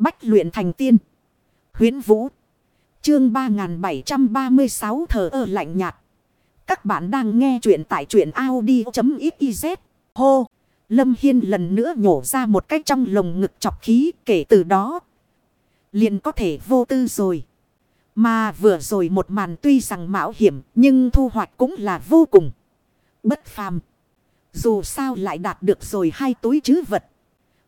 Bách luyện thành tiên. Huyến Vũ. Chương 3736 thờ ơ lạnh nhạt. Các bạn đang nghe truyện tại truyện Audi.xyz. Hô! Lâm Hiên lần nữa nhổ ra một cách trong lồng ngực chọc khí kể từ đó. Liền có thể vô tư rồi. Mà vừa rồi một màn tuy rằng mạo hiểm, nhưng thu hoạch cũng là vô cùng. Bất phàm. Dù sao lại đạt được rồi hai túi chứ vật.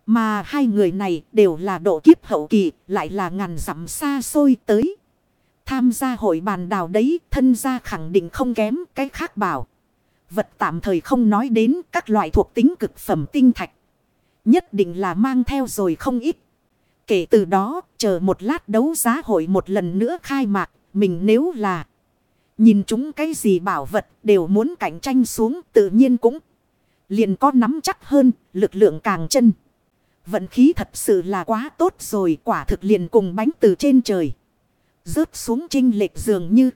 Mà hai người này đều là độ kiếp hậu kỳ, lại là ngàn dặm xa xôi tới. Tham gia hội bàn đào đấy, thân gia khẳng định không kém cái khác bảo. Vật tạm thời không nói đến các loại thuộc tính cực phẩm tinh thạch. Nhất định là mang theo rồi không ít. Kể từ đó, chờ một lát đấu giá hội một lần nữa khai mạc, mình nếu là nhìn chúng cái gì bảo vật đều muốn cạnh tranh xuống tự nhiên cũng liền có nắm chắc hơn, lực lượng càng chân. Vận khí thật sự là quá tốt rồi, quả thực liền cùng bánh từ trên trời. Rớt xuống trinh lệch dường như.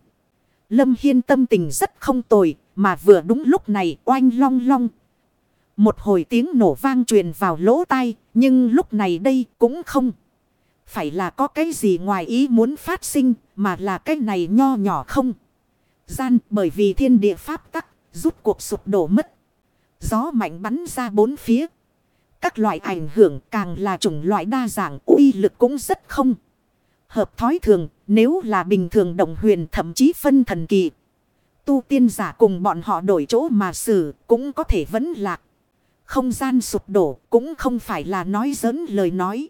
Lâm Hiên tâm tình rất không tồi, mà vừa đúng lúc này, oanh long long. Một hồi tiếng nổ vang truyền vào lỗ tai, nhưng lúc này đây cũng không. Phải là có cái gì ngoài ý muốn phát sinh, mà là cái này nho nhỏ không. Gian, bởi vì thiên địa pháp tắc, rút cuộc sụp đổ mất. Gió mạnh bắn ra bốn phía. Các loại ảnh hưởng càng là chủng loại đa dạng, uy lực cũng rất không. Hợp thói thường nếu là bình thường đồng huyền, thậm chí phân thần kỳ. Tu tiên giả cùng bọn họ đổi chỗ mà xử cũng có thể vẫn lạc. Không gian sụp đổ, cũng không phải là nói giỡn lời nói.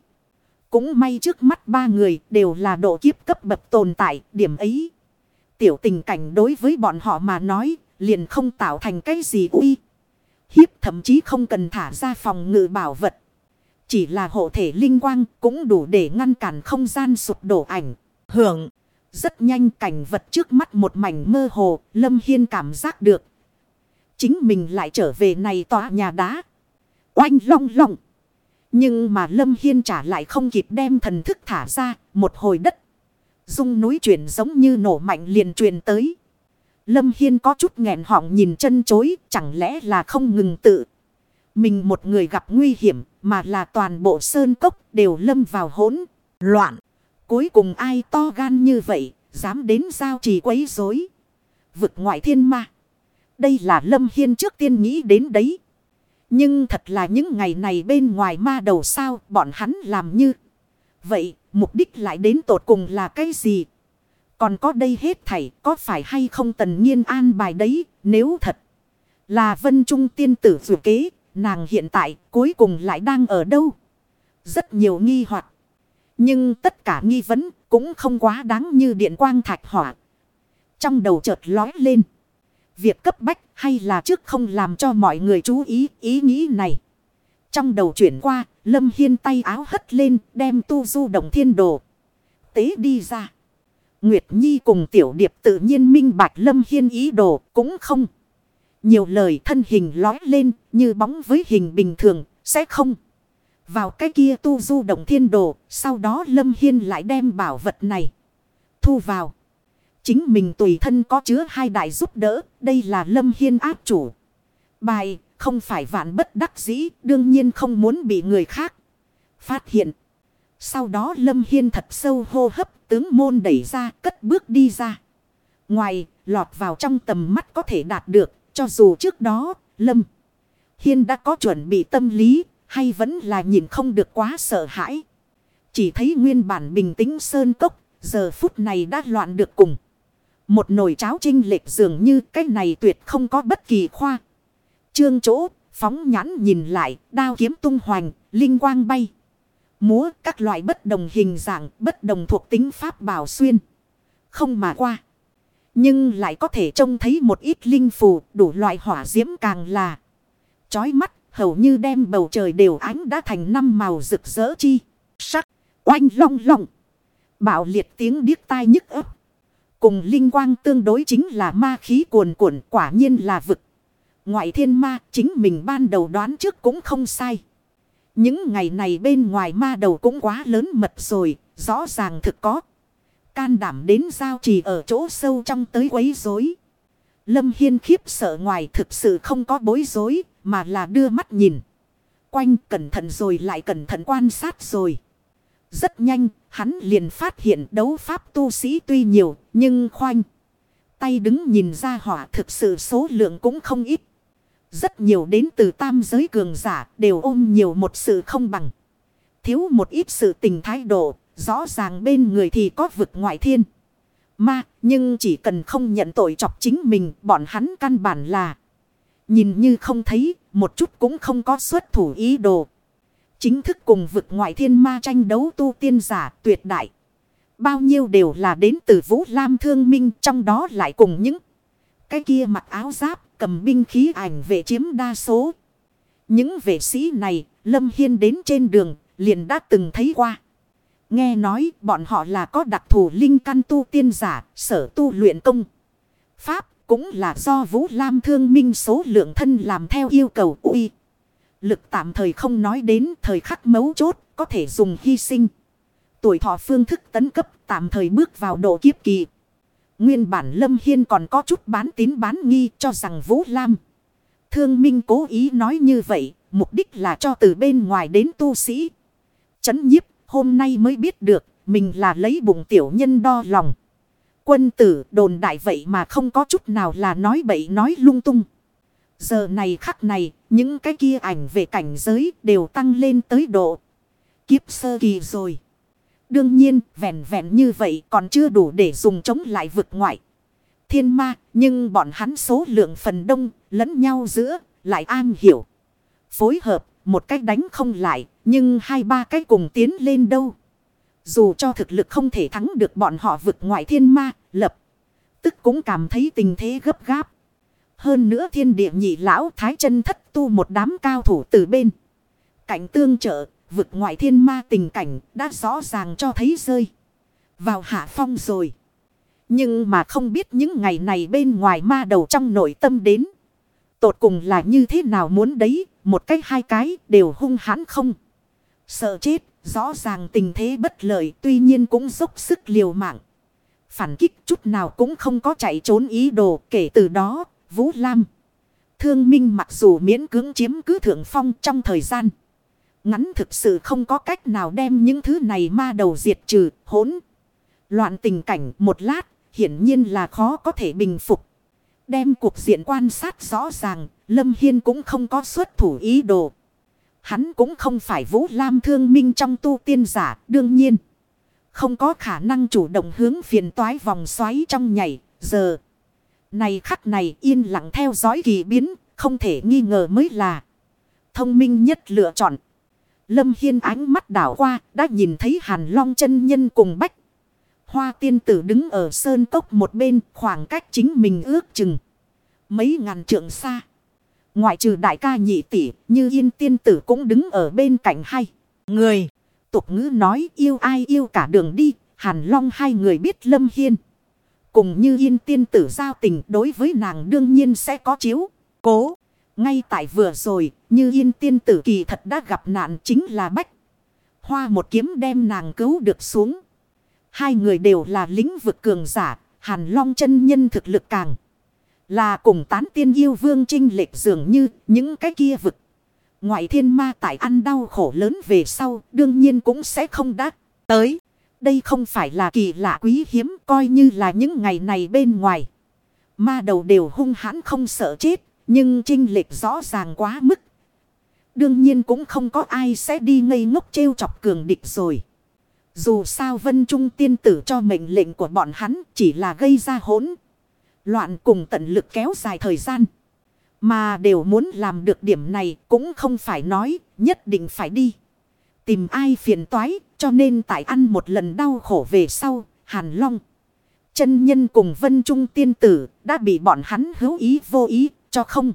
Cũng may trước mắt ba người đều là độ kiếp cấp bậc tồn tại, điểm ấy. Tiểu tình cảnh đối với bọn họ mà nói, liền không tạo thành cái gì uy hiếp thậm chí không cần thả ra phòng ngự bảo vật. Chỉ là hộ thể linh quang cũng đủ để ngăn cản không gian sụp đổ ảnh. Hưởng. Rất nhanh cảnh vật trước mắt một mảnh mơ hồ. Lâm Hiên cảm giác được. Chính mình lại trở về này tòa nhà đá. Oanh long long. Nhưng mà Lâm Hiên trả lại không kịp đem thần thức thả ra. Một hồi đất. Dung núi chuyển giống như nổ mạnh liền truyền tới. Lâm Hiên có chút nghẹn họng nhìn chân chối, chẳng lẽ là không ngừng tự. Mình một người gặp nguy hiểm, mà là toàn bộ sơn cốc đều lâm vào hỗn, loạn. Cuối cùng ai to gan như vậy, dám đến giao trì quấy rối Vực ngoại thiên ma. Đây là Lâm Hiên trước tiên nghĩ đến đấy. Nhưng thật là những ngày này bên ngoài ma đầu sao bọn hắn làm như. Vậy mục đích lại đến tột cùng là cái gì còn có đây hết thảy có phải hay không tần nhiên an bài đấy nếu thật là vân trung tiên tử dù kế nàng hiện tại cuối cùng lại đang ở đâu. Rất nhiều nghi hoặc Nhưng tất cả nghi vấn cũng không quá đáng như điện quang thạch hỏa. Trong đầu chợt lói lên. Việc cấp bách hay là trước không làm cho mọi người chú ý ý nghĩ này. Trong đầu chuyển qua, Lâm Hiên tay áo hất lên đem tu du động thiên đồ. Tế đi ra. Nguyệt Nhi cùng Tiểu Điệp tự nhiên minh bạch Lâm Hiên ý đồ cũng không. Nhiều lời thân hình lói lên như bóng với hình bình thường, sẽ không. Vào cái kia tu du động thiên đồ, sau đó Lâm Hiên lại đem bảo vật này thu vào. Chính mình tùy thân có chứa hai đại giúp đỡ, đây là Lâm Hiên áp chủ. Bài, không phải vạn bất đắc dĩ, đương nhiên không muốn bị người khác phát hiện. Sau đó Lâm Hiên thật sâu hô hấp tướng môn đẩy ra, cất bước đi ra. Ngoài, lọt vào trong tầm mắt có thể đạt được, cho dù trước đó, Lâm Hiên đã có chuẩn bị tâm lý, hay vẫn là nhìn không được quá sợ hãi. Chỉ thấy nguyên bản bình tĩnh sơn cốc, giờ phút này đã loạn được cùng. Một nồi cháo trinh lệch dường như cái này tuyệt không có bất kỳ khoa. Trương chỗ, phóng nhãn nhìn lại, đao kiếm tung hoành, linh quang bay múa các loại bất đồng hình dạng, bất đồng thuộc tính pháp bảo xuyên. Không mà qua. Nhưng lại có thể trông thấy một ít linh phù đủ loại hỏa diễm càng là. Chói mắt hầu như đem bầu trời đều ánh đã thành năm màu rực rỡ chi. Sắc, oanh long long. Bảo liệt tiếng điếc tai nhức ấp. Cùng linh quang tương đối chính là ma khí cuồn cuộn quả nhiên là vực. Ngoại thiên ma chính mình ban đầu đoán trước cũng không sai. Những ngày này bên ngoài ma đầu cũng quá lớn mật rồi, rõ ràng thực có. Can đảm đến giao trì ở chỗ sâu trong tới quấy rối. Lâm Hiên khiếp sợ ngoài thực sự không có bối rối, mà là đưa mắt nhìn. Quanh cẩn thận rồi lại cẩn thận quan sát rồi. Rất nhanh, hắn liền phát hiện đấu pháp tu sĩ tuy nhiều, nhưng khoanh. Tay đứng nhìn ra hỏa thực sự số lượng cũng không ít. Rất nhiều đến từ tam giới cường giả đều ôm nhiều một sự không bằng. Thiếu một ít sự tình thái độ, rõ ràng bên người thì có vực ngoại thiên. Ma, nhưng chỉ cần không nhận tội chọc chính mình, bọn hắn căn bản là nhìn như không thấy, một chút cũng không có xuất thủ ý đồ. Chính thức cùng vực ngoại thiên ma tranh đấu tu tiên giả tuyệt đại. Bao nhiêu đều là đến từ Vũ Lam Thương Minh trong đó lại cùng những cái kia mặc áo giáp cầm binh khí ảnh vệ chiếm đa số. Những vệ sĩ này, Lâm Hiên đến trên đường, liền đã từng thấy qua. Nghe nói, bọn họ là có đặc thù linh căn tu tiên giả, sở tu luyện công. Pháp cũng là do Vũ Lam Thương Minh số lượng thân làm theo yêu cầu uy. Lực tạm thời không nói đến thời khắc mấu chốt có thể dùng hy sinh. Tuổi thọ phương thức tấn cấp tạm thời bước vào độ kiếp kỳ. Nguyên bản Lâm Hiên còn có chút bán tín bán nghi cho rằng Vũ Lam. Thương Minh cố ý nói như vậy, mục đích là cho từ bên ngoài đến tu sĩ. Chấn nhiếp, hôm nay mới biết được, mình là lấy bụng tiểu nhân đo lòng. Quân tử đồn đại vậy mà không có chút nào là nói bậy nói lung tung. Giờ này khắc này, những cái kia ảnh về cảnh giới đều tăng lên tới độ kiếp sơ kỳ rồi. Đương nhiên, vẹn vẹn như vậy còn chưa đủ để dùng chống lại vực ngoại. Thiên ma, nhưng bọn hắn số lượng phần đông, lẫn nhau giữa, lại an hiểu. Phối hợp, một cách đánh không lại, nhưng hai ba cái cùng tiến lên đâu. Dù cho thực lực không thể thắng được bọn họ vực ngoại thiên ma, lập. Tức cũng cảm thấy tình thế gấp gáp. Hơn nữa thiên địa nhị lão thái chân thất tu một đám cao thủ từ bên. Cảnh tương trợ, vực ngoại thiên ma tình cảnh đã rõ ràng cho thấy rơi. Vào hạ phong rồi. Nhưng mà không biết những ngày này bên ngoài ma đầu trong nội tâm đến. Tột cùng là như thế nào muốn đấy, một cái hai cái đều hung hãn không. Sợ chết, rõ ràng tình thế bất lợi tuy nhiên cũng dốc sức liều mạng. Phản kích chút nào cũng không có chạy trốn ý đồ kể từ đó, Vũ Lam. Thương Minh mặc dù miễn cưỡng chiếm cứ thượng phong trong thời gian. Ngắn thực sự không có cách nào đem những thứ này ma đầu diệt trừ, hỗn. Loạn tình cảnh một lát, hiển nhiên là khó có thể bình phục. Đem cuộc diện quan sát rõ ràng, Lâm Hiên cũng không có xuất thủ ý đồ. Hắn cũng không phải Vũ Lam thương minh trong tu tiên giả, đương nhiên. Không có khả năng chủ động hướng phiền toái vòng xoáy trong nhảy, giờ. Này khắc này yên lặng theo dõi kỳ biến, không thể nghi ngờ mới là thông minh nhất lựa chọn. Lâm Hiên ánh mắt đảo qua, đã nhìn thấy Hàn Long chân nhân cùng Bách. Hoa tiên tử đứng ở sơn cốc một bên, khoảng cách chính mình ước chừng. Mấy ngàn trượng xa. Ngoại trừ đại ca nhị tỷ, như yên tiên tử cũng đứng ở bên cạnh hai. Người, tục ngữ nói yêu ai yêu cả đường đi, Hàn Long hai người biết Lâm Hiên. Cùng như yên tiên tử giao tình đối với nàng đương nhiên sẽ có chiếu, cố. Ngay tại vừa rồi, như yên tiên tử kỳ thật đã gặp nạn chính là Bách. Hoa một kiếm đem nàng cứu được xuống. Hai người đều là lính vực cường giả, hàn long chân nhân thực lực càng. Là cùng tán tiên yêu vương trinh lệch dường như những cái kia vực. Ngoại thiên ma tại ăn đau khổ lớn về sau, đương nhiên cũng sẽ không đắc. Tới, đây không phải là kỳ lạ quý hiếm coi như là những ngày này bên ngoài. Ma đầu đều hung hãn không sợ chết, nhưng trinh lệch rõ ràng quá mức. Đương nhiên cũng không có ai sẽ đi ngây ngốc trêu chọc cường địch rồi. Dù sao vân trung tiên tử cho mệnh lệnh của bọn hắn chỉ là gây ra hỗn. Loạn cùng tận lực kéo dài thời gian. Mà đều muốn làm được điểm này cũng không phải nói nhất định phải đi. Tìm ai phiền toái, cho nên tại ăn một lần đau khổ về sau, Hàn Long. Chân nhân cùng vân trung tiên tử đã bị bọn hắn hữu ý vô ý cho không.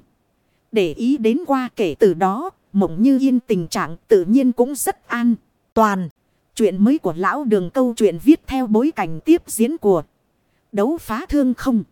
Để ý đến qua kể từ đó, mộng như yên tình trạng tự nhiên cũng rất an, toàn. Chuyện mới của lão đường câu chuyện viết theo bối cảnh tiếp diễn của đấu phá thương không.